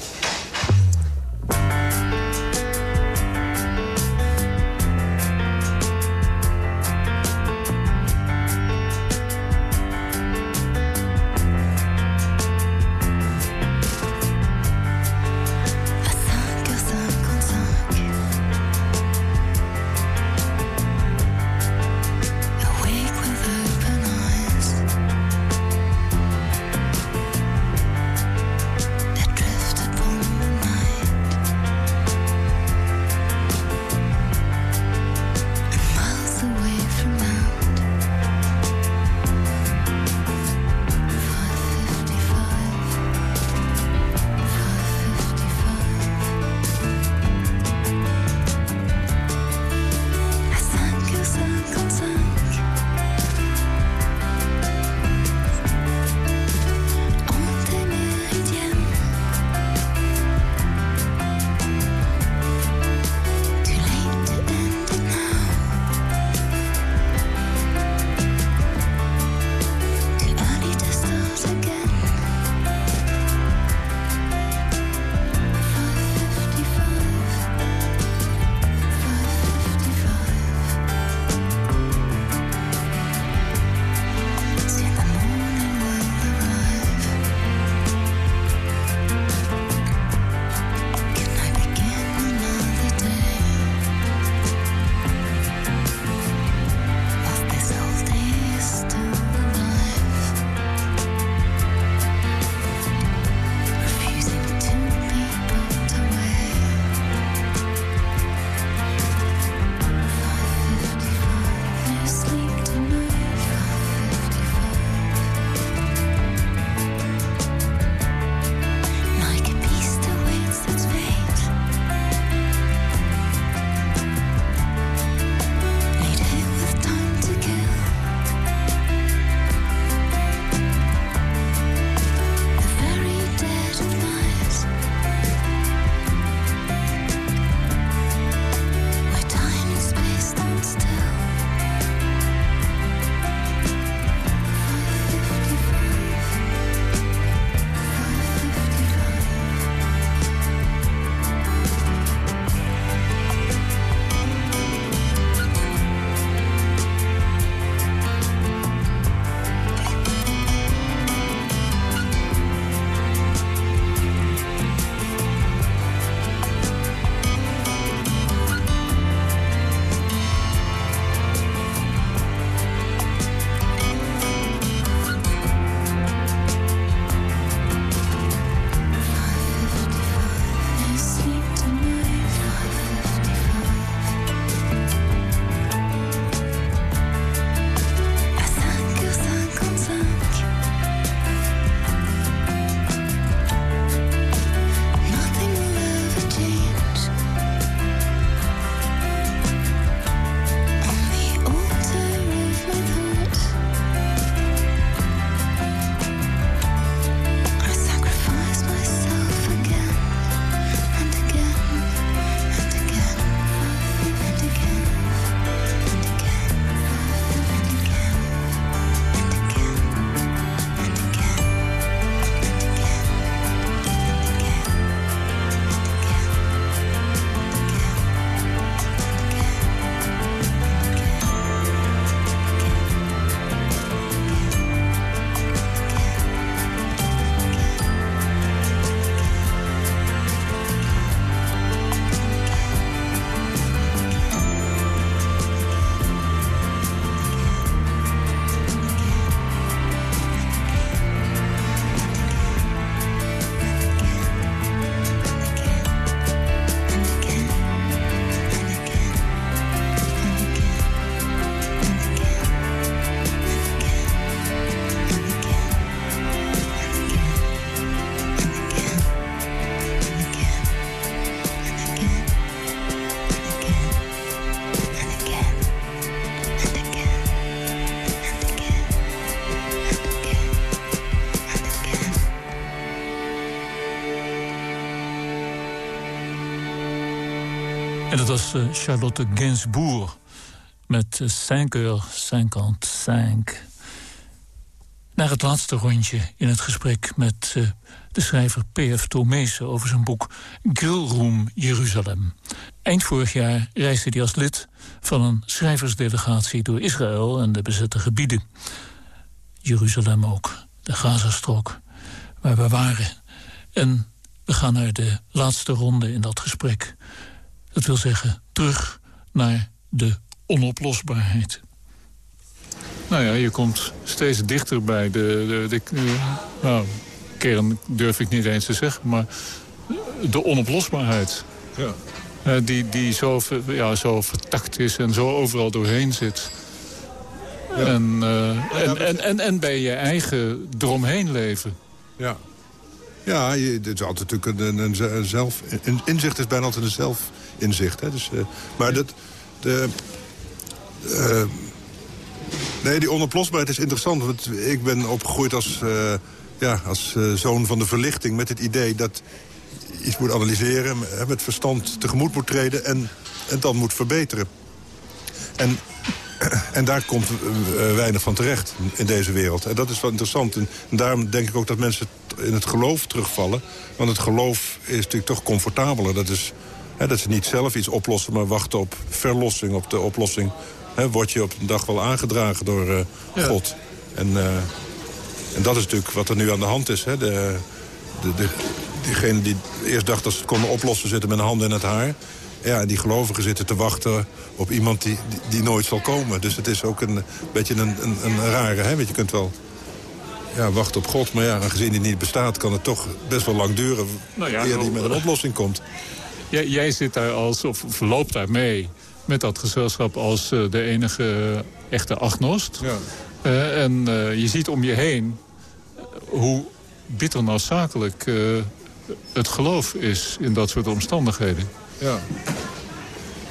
Uh, Charlotte Gainsbourg met 5 heures 55. Naar het laatste rondje in het gesprek met uh, de schrijver P.F. Tomeese over zijn boek Grillroom Jeruzalem. Eind vorig jaar reisde hij als lid van een schrijversdelegatie door Israël en de bezette gebieden. Jeruzalem ook, de Gazastrook, waar we waren. En we gaan naar de laatste ronde in dat gesprek. Dat wil zeggen, terug naar de onoplosbaarheid. Nou ja, je komt steeds dichter bij de, de, de nou, kern durf ik niet eens te zeggen, maar de onoplosbaarheid. Ja. Uh, die die zo, ja, zo vertakt is en zo overal doorheen zit. Ja. En, uh, en, en, en, en bij je eigen eromheen leven. Ja, ja je, het is altijd natuurlijk een, een, een zelf... Een inzicht is bijna altijd een zelfinzicht. Hè? Dus, uh, maar dat... De, uh, nee, die onoplosbaarheid is interessant. Want ik ben opgegroeid als, uh, ja, als zoon van de verlichting... met het idee dat iets moet analyseren, met verstand tegemoet moet treden... en, en dan moet verbeteren. En, en daar komt weinig van terecht in deze wereld. En dat is wel interessant. En daarom denk ik ook dat mensen in het geloof terugvallen. Want het geloof is natuurlijk toch comfortabeler. Dat is, dat ze niet zelf iets oplossen, maar wachten op verlossing, op de oplossing He, word je op een dag wel aangedragen door uh, God. En, uh, en dat is natuurlijk wat er nu aan de hand is. Hè. De, de, de, diegene die eerst dacht dat ze het konden oplossen... zitten met een hand in het haar. Ja, en die gelovigen zitten te wachten op iemand die, die, die nooit zal komen. Dus het is ook een beetje een, een, een rare... Hè? Want je kunt wel ja, wachten op God. Maar ja, aangezien die niet bestaat, kan het toch best wel lang duren... Nou ja, eer die met een oplossing komt. Jij, jij zit daar als, of, of loopt daar mee met dat gezelschap als uh, de enige echte agnost. Ja. Uh, en uh, je ziet om je heen hoe bitter noodzakelijk het geloof is in dat soort omstandigheden. Ja.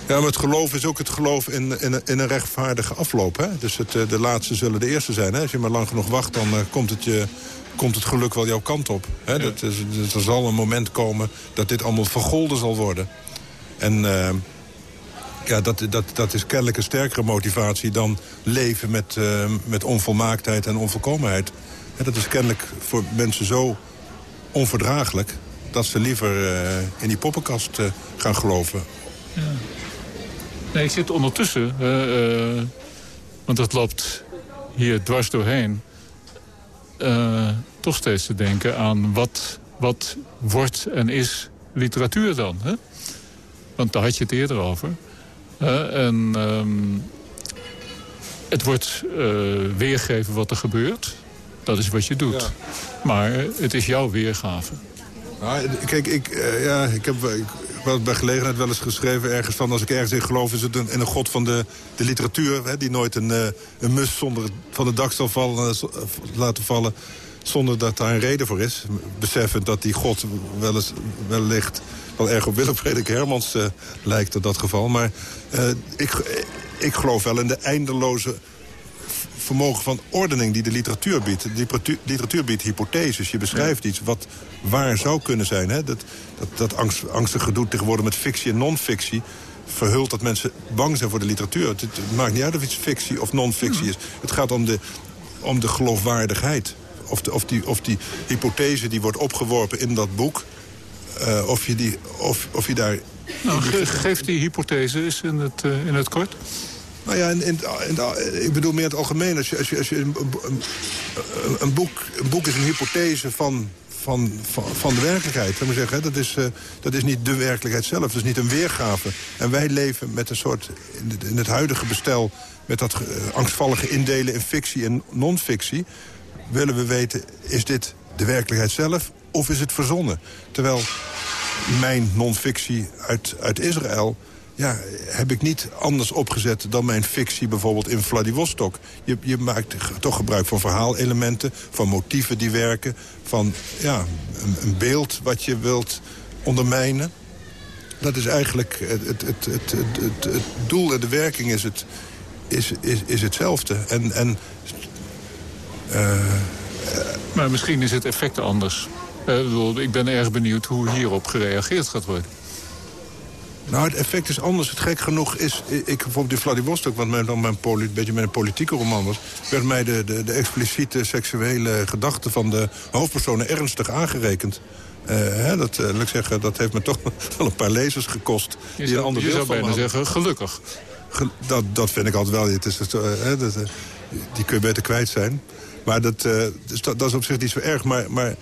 Ja, maar het geloof is ook het geloof in, in, in een rechtvaardige afloop. Hè? Dus het, de laatste zullen de eerste zijn. Hè? Als je maar lang genoeg wacht, dan komt, het je, komt het geluk wel jouw kant op. Hè? Ja. Dat is, er zal een moment komen dat dit allemaal vergolden zal worden. En ja, dat, dat, dat is kennelijk een sterkere motivatie dan leven met, uh, met onvolmaaktheid en onvolkomenheid. En dat is kennelijk voor mensen zo onverdraaglijk... dat ze liever uh, in die poppenkast gaan geloven. Ja. Nee, ik zit ondertussen, want dat loopt hier dwars doorheen... toch steeds te denken aan wat, wat wordt en is literatuur dan. Hè? Want daar had je het eerder over en um, het wordt uh, weergeven wat er gebeurt. Dat is wat je doet. Maar het is jouw weergave. Nou, kijk, ik, uh, ja, ik heb ik, wat bij gelegenheid wel eens geschreven ergens van... als ik ergens in geloof is het een, in een god van de, de literatuur... Hè, die nooit een, uh, een mus zonder van de dak zal vallen, laten vallen... zonder dat daar een reden voor is. Beseffend dat die god wel eens wellicht wel erg op Willem Frederik Hermans uh, lijkt in dat geval. Maar uh, ik, ik geloof wel in de eindeloze vermogen van ordening die de literatuur biedt. De literatuur biedt hypotheses. Je beschrijft iets wat waar zou kunnen zijn. Hè? Dat, dat, dat angst, angstig gedoe tegenwoordig met fictie en non-fictie verhult dat mensen bang zijn voor de literatuur. Het, het maakt niet uit of iets fictie of non-fictie is. Het gaat om de, om de geloofwaardigheid. Of, de, of, die, of die hypothese die wordt opgeworpen in dat boek... Uh, of, je die, of, of je daar... Nou, ge geef die hypothese eens in het, uh, in het kort. Nou ja, in, in, in, ik bedoel meer het algemeen. Als je, als je, als je een, boek, een boek is een hypothese van, van, van, van de werkelijkheid. Maar zeggen, dat, is, uh, dat is niet de werkelijkheid zelf. Dat is niet een weergave. En wij leven met een soort, in het, in het huidige bestel... met dat angstvallige indelen in fictie en non-fictie... willen we weten, is dit de werkelijkheid zelf of is het verzonnen? Terwijl mijn non-fictie uit, uit Israël... Ja, heb ik niet anders opgezet dan mijn fictie bijvoorbeeld in Vladivostok. Je, je maakt toch gebruik van verhaalelementen, van motieven die werken... van ja, een, een beeld wat je wilt ondermijnen. Dat is eigenlijk het, het, het, het, het, het doel en de werking is, het, is, is, is hetzelfde. En, en maar misschien is het effect anders. Uh, ik ben erg benieuwd hoe hierop gereageerd gaat worden. Nou, het effect is anders. Het gek genoeg is... Ik bijvoorbeeld in Vladivostok, wat mij dan mijn een beetje mijn politieke roman was... werd mij de, de, de expliciete seksuele gedachten van de hoofdpersonen ernstig aangerekend. Uh, hè, dat, uh, ik zeggen, dat heeft me toch wel een paar lezers gekost. Je die zou, je zou bijna zeggen, gelukkig. Ge dat, dat vind ik altijd wel. Het is, uh, hè, dat, die kun je beter kwijt zijn. Maar dat, dus dat, is op zich niet zo erg. Maar, maar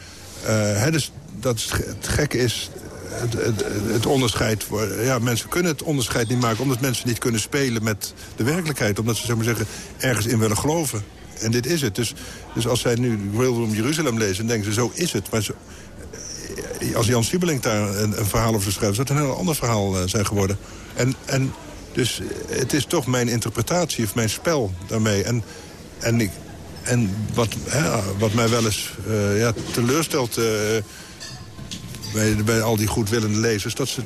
hè, dus, dat het gekke is het, het, het, onderscheid... Ja, mensen kunnen het onderscheid niet maken... omdat mensen niet kunnen spelen met de werkelijkheid. Omdat ze, zeg maar zeggen, ergens in willen geloven. En dit is het. Dus, dus als zij nu Room Jeruzalem lezen... dan denken ze, zo is het. Maar zo, als Jan Siebelink daar een, verhaal over schrijft... zou het een heel ander verhaal uh, zijn geworden. En, en dus het is toch mijn interpretatie of mijn spel daarmee. En, en, ik, en wat, wat mij wel eens uh, ja, teleurstelt... Uh, bij, bij al die goedwillende lezers... dat ze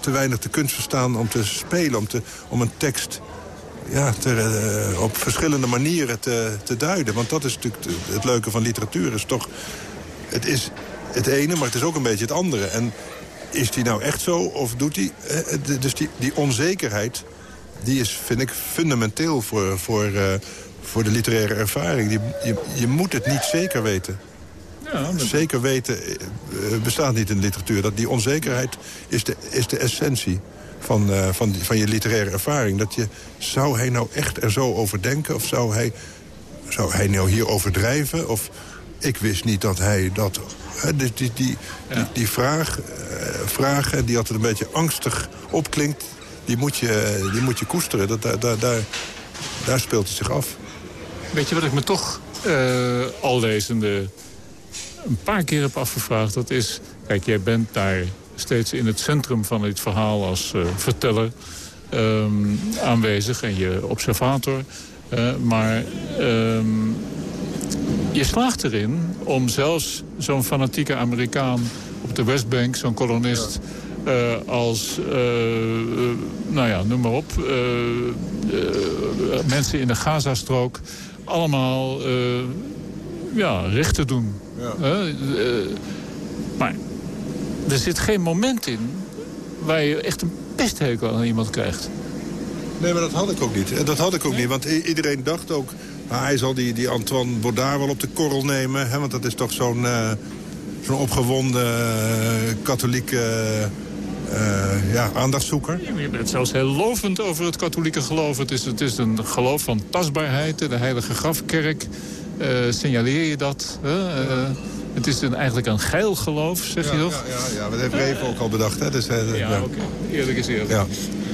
te, weinig de kunst verstaan om te spelen, om, te, om een tekst ja, te, uh, op verschillende manieren te, te duiden. Want dat is natuurlijk het leuke van literatuur. Is toch, het is het ene, maar het is ook een beetje het andere. En is die nou echt zo of doet. Uh, dus die, die onzekerheid, die is, vind ik, fundamenteel voor, voor, voor de literaire ervaring. Die, je, je moet het niet zeker weten. Ja, Zeker weten uh, bestaat niet in de literatuur. Dat die onzekerheid is de, is de essentie van, uh, van, van je literaire ervaring. Dat je, zou hij nou echt er zo over denken? Of zou hij, zou hij nou hier overdrijven? Of ik wist niet dat hij dat... Hè, dus die, die, die, die, vraag, uh, vraag die altijd een beetje angstig opklinkt... die moet je, die moet je koesteren. Dat, daar, daar, daar, daar speelt het zich af. Weet je wat ik me toch uh, al lezende een paar keer heb afgevraagd... dat is, kijk, jij bent daar steeds in het centrum van dit verhaal als uh, verteller um, aanwezig en je observator. Uh, maar um, je slaagt erin om zelfs zo'n fanatieke Amerikaan op de Westbank, zo'n kolonist... Uh, als, uh, uh, nou ja, noem maar op, mensen in de Gazastrook... allemaal ja, recht te doen. Ja. maar er zit geen moment in waar je echt een pesthekel aan iemand krijgt. Nee, maar dat had ik ook niet. Dat had ik ook niet, want iedereen dacht ook... Nou, hij zal die, die Antoine Baudard wel op de korrel nemen. Hè, want dat is toch zo'n uh, zo'n opgewonden uh, katholieke uh, ja, aandachtzoeker. Ja, je bent zelfs heel lovend over het katholieke geloof. Het is, het is een geloof van tastbaarheid. De heilige grafkerk. signaleer je dat? Het is een, eigenlijk een geil geloof, zeg je toch? Ja, ja, ja, dat heeft Reven ook al bedacht. Hè? Dus, ja, ja. oké. Eerlijk is eerlijk. Ja.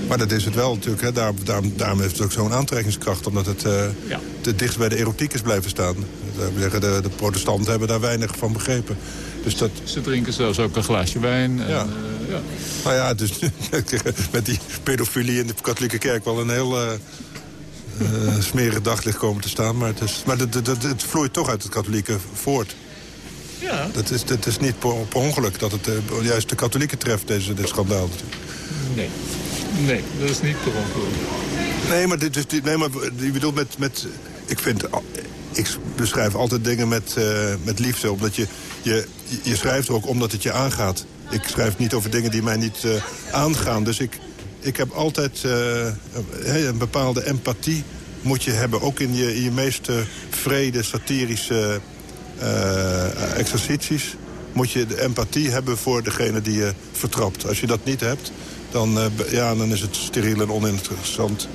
Maar dat is het wel natuurlijk. Hè. Daar, daarom, daarom heeft het ook zo'n aantrekkingskracht. Omdat het uh, ja. te dicht bij de erotiek is blijven staan. De, de, de protestanten hebben daar weinig van begrepen. Dus dat... Ze drinken zelfs ook een glaasje wijn. En, ja. Uh, ja. Nou ja, dus met die pedofilie in de katholieke kerk wel een heel... Uh, uh, smerig daglicht komen te staan. Maar, het, is, maar het, het, het, vloeit toch uit het katholieke voort. Ja. Dat is, dat is niet per, ongeluk dat het uh, juist de katholieken treft, deze, dit schandaal. Nee. Nee, dat is niet per ongeluk. Nee, maar, dit, dus, nee, maar ik bedoel met... met ik vind... Ik beschrijf altijd dingen met, uh, met liefde. Omdat je, je, je schrijft er ook omdat het je aangaat. Ik schrijf niet over dingen die mij niet uh, aangaan. Dus ik, ik heb altijd een bepaalde empathie moet je hebben. Ook in je, in je meest vrede, satirische exercities moet je de empathie hebben voor degene die je vertrapt. Als je dat niet hebt, dan, ja, dan is het steriel en oninteressant.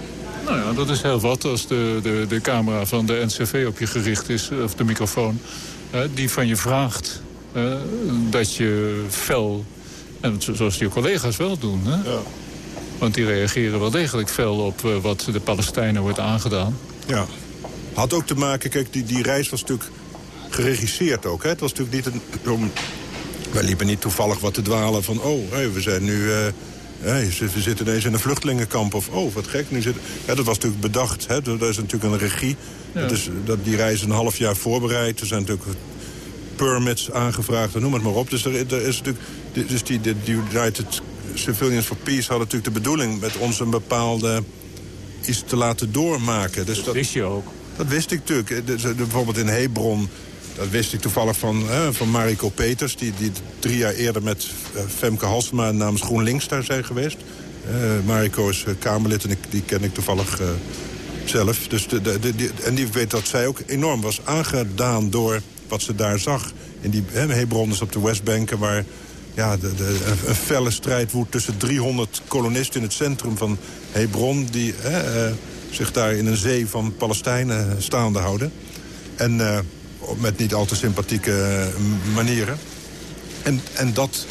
Nou ja, dat is heel wat als de, de, de camera van de NCV op je gericht is, of de microfoon. Die van je vraagt dat je fel, en zoals je collega's wel doen... Hè? Ja. Want die reageren wel degelijk fel op wat de Palestijnen wordt aangedaan. Ja, had ook te maken, kijk, die, die reis was natuurlijk geregisseerd ook. Hè? Het was natuurlijk niet een... Om, wij liepen niet toevallig wat te dwalen van... oh, hey, we zijn nu... Uh, hey, we zitten ineens in een vluchtelingenkamp. Of, oh, wat gek. Nu zit... ja, dat was natuurlijk bedacht. Hè? Dat is natuurlijk een regie. Dat is, dat, die reis een half jaar voorbereid. Er zijn natuurlijk permits aangevraagd. Noem het maar op. Dus er, er is natuurlijk... Dus die, die, die United Civilians for Peace hadden natuurlijk de bedoeling... met ons een bepaalde iets te laten doormaken. Dus dat, dat wist je ook. Dat wist ik natuurlijk. Dus, bijvoorbeeld in Hebron dat wist ik toevallig van, hè, van Mariko Peters... Die, die drie jaar eerder met uh, Femke Halsema namens GroenLinks daar zijn geweest. Mariko is Kamerlid en ik, die ken ik toevallig zelf. Dus de, de, de, en die weet dat zij ook enorm was aangedaan door wat ze daar zag. In die Hebron is op de Westbanken waar ja, de, de, een felle strijd woedt tussen 300 kolonisten in het centrum van Hebron... die zich daar in een zee van Palestijnen staande houden. En met niet al te sympathieke manieren. En, en dat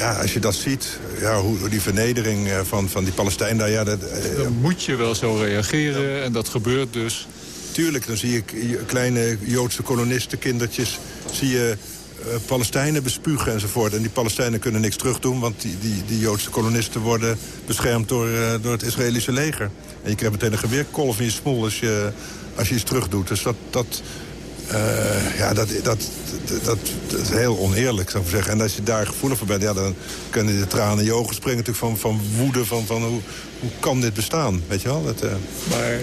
ja, als je dat ziet, ja, hoe, die vernedering eh, van, van die Palestijnen daar... Ja, dat, eh, dan moet je wel zo reageren en dat gebeurt dus. Tuurlijk, dan zie ik kleine Joodse kolonisten, kindertjes... zie je uh, Palestijnen bespugen enzovoort. En die Palestijnen kunnen niks terug doen... want die, die, die Joodse kolonisten worden beschermd door, door het Israëlische leger. En je krijgt meteen een geweerkolf in je smoel als je, als je iets terug doet. Dus dat, dat, uh, ja, dat, dat, dat, dat, is heel oneerlijk, zou ik zeggen. En als je daar gevoelig voor bent, ja, dan kunnen de tranen in je ogen springen... natuurlijk van, van woede, van, van hoe, hoe kan dit bestaan, weet je wel? Dat. Maar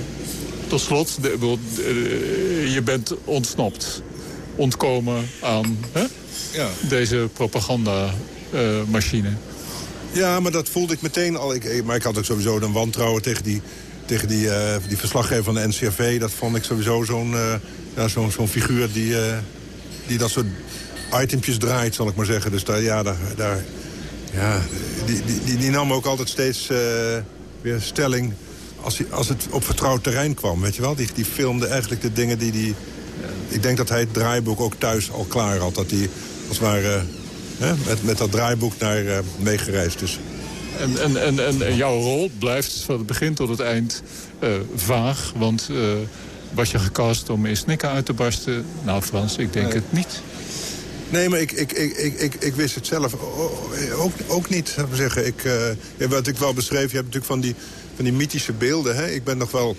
tot slot, de, de, je bent ontsnapt. Ontkomen aan hè? Ja. deze propagandamachine. Uh, ja, maar dat voelde ik meteen al. Ik, maar ik had ook sowieso een wantrouwen tegen die tegen die, uh, die verslaggever van de NCRV. Dat vond ik sowieso zo'n uh, ja, zo'n zo'n figuur die, uh, die dat soort itempjes draait, zal ik maar zeggen. Dus daar, ja, daar, daar, ja, die, die, die, die nam ook altijd steeds weer stelling als, hij, als het op vertrouwd terrein kwam, weet je wel. Die, die filmde eigenlijk de dingen die die... Ik denk dat hij het draaiboek ook thuis al klaar had. Dat hij als het ware met, met dat draaiboek naar meegereisd is. En, en, en, en jouw rol blijft van het begin tot het eind uh, vaag. Want uh, was je gecast om in snikken uit te barsten? Nou Frans, ik denk nee. het niet. Nee, maar ik, ik, ik, ik, ik, wist het zelf ook, ook niet. Zou ik zeggen. Ik, uh, wat ik wel beschreef, je hebt natuurlijk van die, van die mythische beelden. Hè? Ik ben nog wel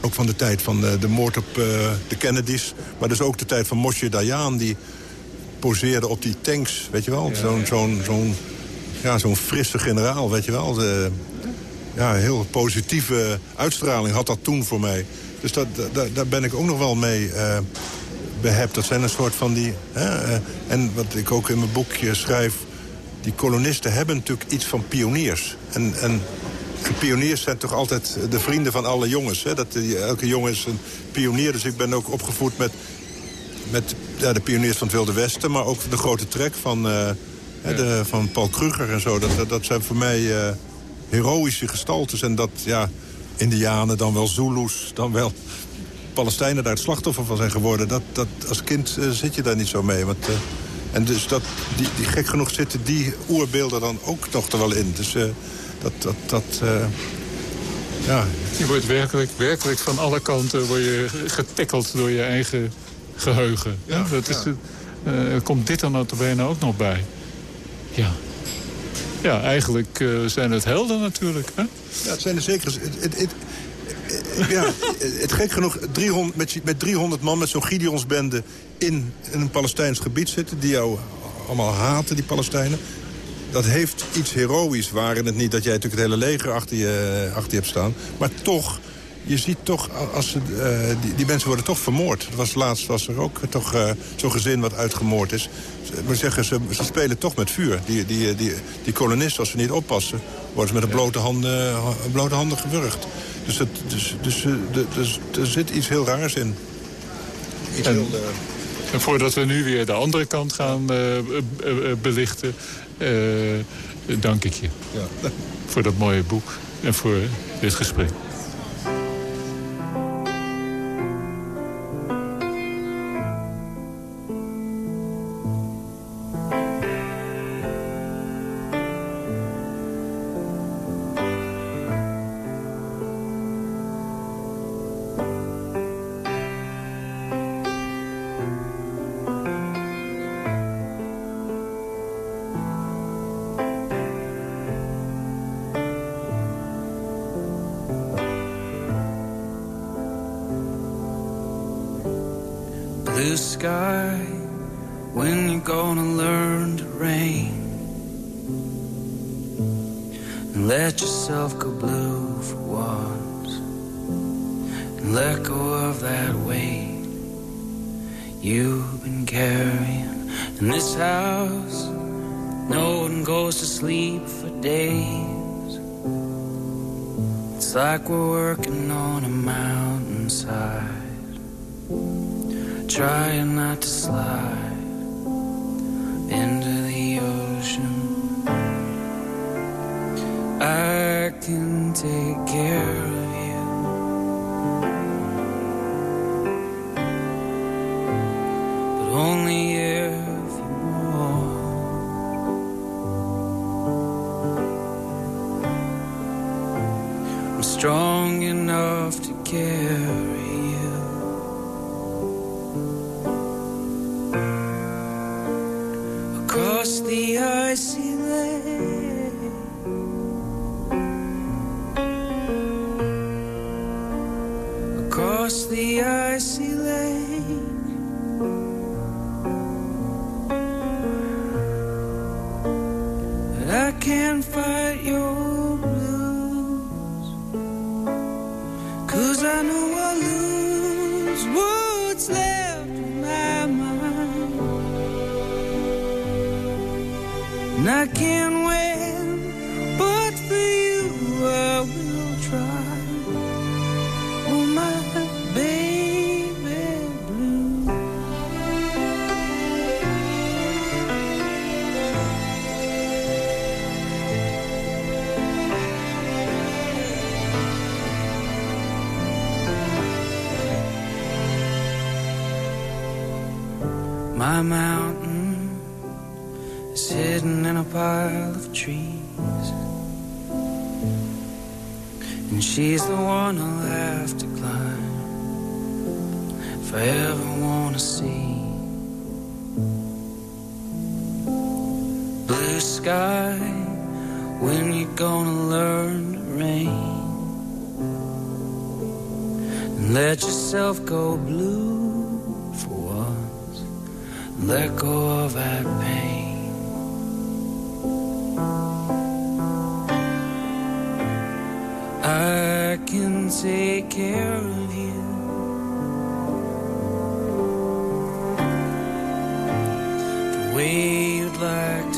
ook van de tijd van de, de moord op uh, de Kennedys. Maar dus ook de tijd van Moshe Dayan... die poseerde op die tanks, weet je wel? Zo'n zo'n zo'n ja, zo'n frisse generaal, weet je wel. De, ja, heel positieve uitstraling had dat toen voor mij. Dus dat, dat daar ben ik ook nog wel mee uh, behept. Dat zijn een soort van die... Uh, en wat ik ook in mijn boekje schrijf... die kolonisten hebben natuurlijk iets van pioniers. En pioniers zijn toch altijd de vrienden van alle jongens. Hè? Dat, elke jongen is een pionier. Dus ik ben ook opgevoed met, met ja, de pioniers van het Wilde Westen... maar ook de grote trek van... Uh, de, van Paul Kruger en zo. Dat, dat, zijn voor mij uh, heroïsche gestaltes. En dat, ja, Indianen, dan wel Zulus, dan wel Palestijnen daar het slachtoffer van zijn geworden. Dat, dat, als kind uh, zit je daar niet zo mee. Want, en dus dat, die, die, gek genoeg zitten die oerbeelden dan ook toch er wel in. Dus dat... dat, dat ja. Je wordt werkelijk, werkelijk van alle kanten word je getackeld door je eigen geheugen. Ja, dat is, ja. komt dit dan bijna ook nog bij. Ja. Ja, eigenlijk uh, zijn het helden natuurlijk. Hè? Ja, het zijn er zeker. Het, het, ja, het gek genoeg, 300, met, met 300 man met zo'n Gideonsbende in, in een Palestijns gebied zitten... die jou allemaal haten, die Palestijnen. Dat heeft iets heroïs, waren het niet dat jij natuurlijk het hele leger achter je, achter je hebt staan. Maar toch je ziet toch, als ze, uh, die, die, mensen worden toch vermoord. Was, laatst was er ook toch uh, zo'n gezin wat uitgemoord is. We zeggen, ze, ze spelen toch met vuur. Die, die, die, die kolonisten, als ze niet oppassen... worden ze met een blote handen, blote handen gewurgd. Dus, dus, dus, dus, er zit iets heel raars in. Iets en, heel, en voordat we nu weer de andere kant gaan belichten... dank ik je ja. voor dat mooie boek en voor dit gesprek. blue sky when you're gonna learn to rain and let yourself go blue for once. And let go of that weight you've been carrying. In this house no one goes to sleep for days. It's like we're working on a mountainside trying not to slide into the ocean. I can take care My mountain is hidden in a pile of trees. And she's the one I'll have to climb if I ever want to see. Blue sky, when you gonna learn to rain? And let yourself go blue. Let go of that pain. I can take care of you. The way you'd like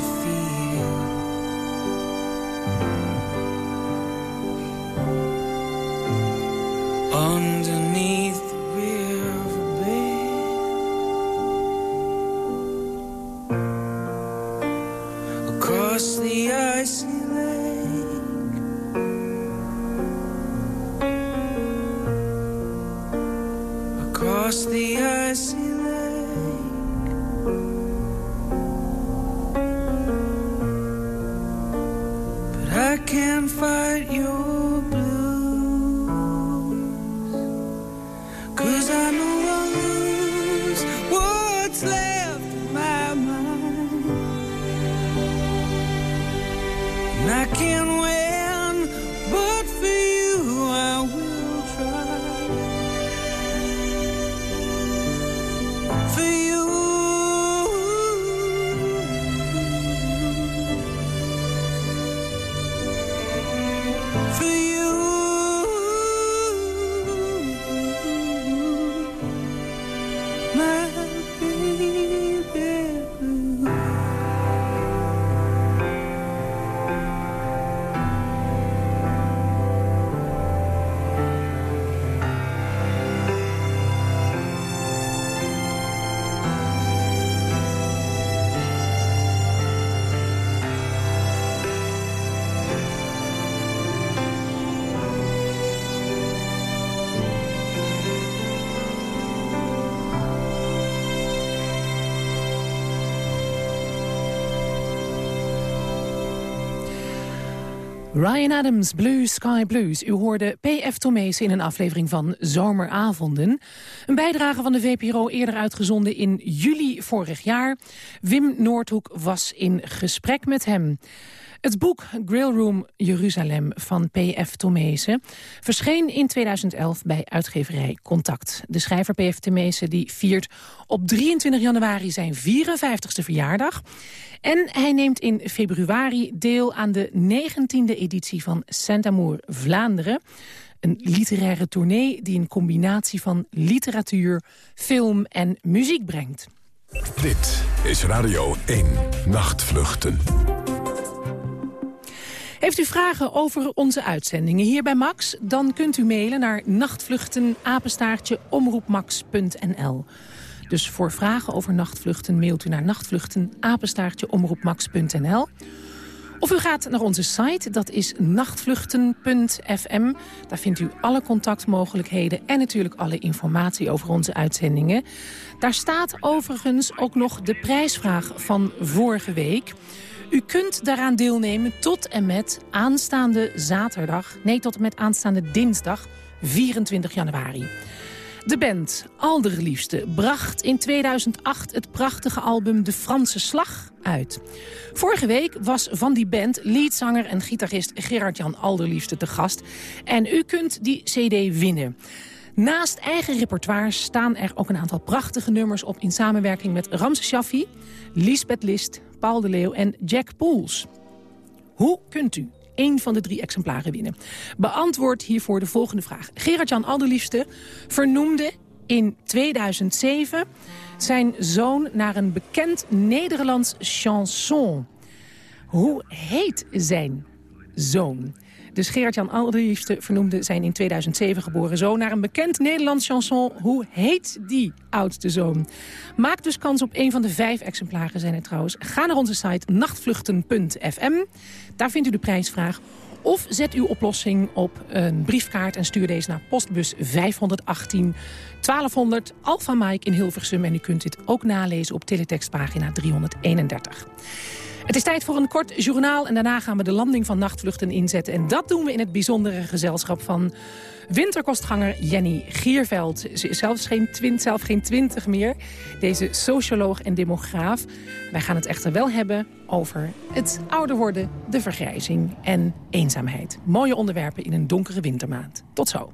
Ryan Adams, Blue Sky Blues. U hoorde P.F. Tomees in een aflevering van Zomeravonden. Een bijdrage van de VPRO eerder uitgezonden in juli vorig jaar. Wim Noordhoek was in gesprek met hem. Het boek Grillroom Jeruzalem van P.F. Tomezen verscheen in 2011 bij uitgeverij Contact. De schrijver P.F. Tomezen die viert op 23 januari zijn 54ste verjaardag. En hij neemt in februari deel aan de 19e editie van Saint-Amour Vlaanderen. Een literaire tournee die een combinatie van literatuur, film en muziek brengt. Dit is Radio 1 Nachtvluchten. Heeft u vragen over onze uitzendingen hier bij Max? Dan kunt u mailen naar nachtvluchtenapenstaartje omroepmax.nl. Dus voor vragen over nachtvluchten mailt u naar nachtvluchtenapenstaartje omroepmax.nl. Of u gaat naar onze site, dat is nachtvluchten.fm. Daar vindt u alle contactmogelijkheden en natuurlijk alle informatie over onze uitzendingen. Daar staat overigens ook nog de prijsvraag van vorige week. U kunt daaraan deelnemen tot en met aanstaande zaterdag... nee, tot en met aanstaande dinsdag 24 januari. De band Alderliefste bracht in 2008 het prachtige album De Franse Slag uit. Vorige week was van die band leadzanger en gitarist Gerard-Jan Alderliefste te gast. En u kunt die cd winnen. Naast eigen repertoire staan er ook een aantal prachtige nummers op... in samenwerking met Ramse Shaffi, Lisbeth List, Paul de Leeuw en Jack Pools. Hoe kunt u één van de drie exemplaren winnen? Beantwoord hiervoor de volgende vraag. Gerard-Jan Alderliefste vernoemde in 2007 zijn zoon naar een bekend Nederlands chanson. Hoe heet zijn zoon? Dus Gerard-Jan Alderliefste vernoemde zijn in 2007 geboren zoon... naar een bekend Nederlands chanson. Hoe heet die oudste zoon? Maak dus kans op een van de vijf exemplaren zijn er trouwens. Ga naar onze site nachtvluchten.fm. Daar vindt u de prijsvraag. Of zet uw oplossing op een briefkaart en stuur deze naar postbus 518 1200 Alpha Mike in Hilversum. En u kunt dit ook nalezen op teletextpagina 331. Het is tijd voor een kort journaal en daarna gaan we de landing van nachtvluchten inzetten. En dat doen we in het bijzondere gezelschap van winterkostganger Jenny Gierveld. Ze is zelfs geen, twint, zelf geen twintig meer, deze socioloog en demograaf. Wij gaan het echter wel hebben over het ouder worden, de vergrijzing en eenzaamheid. Mooie onderwerpen in een donkere wintermaand. Tot zo.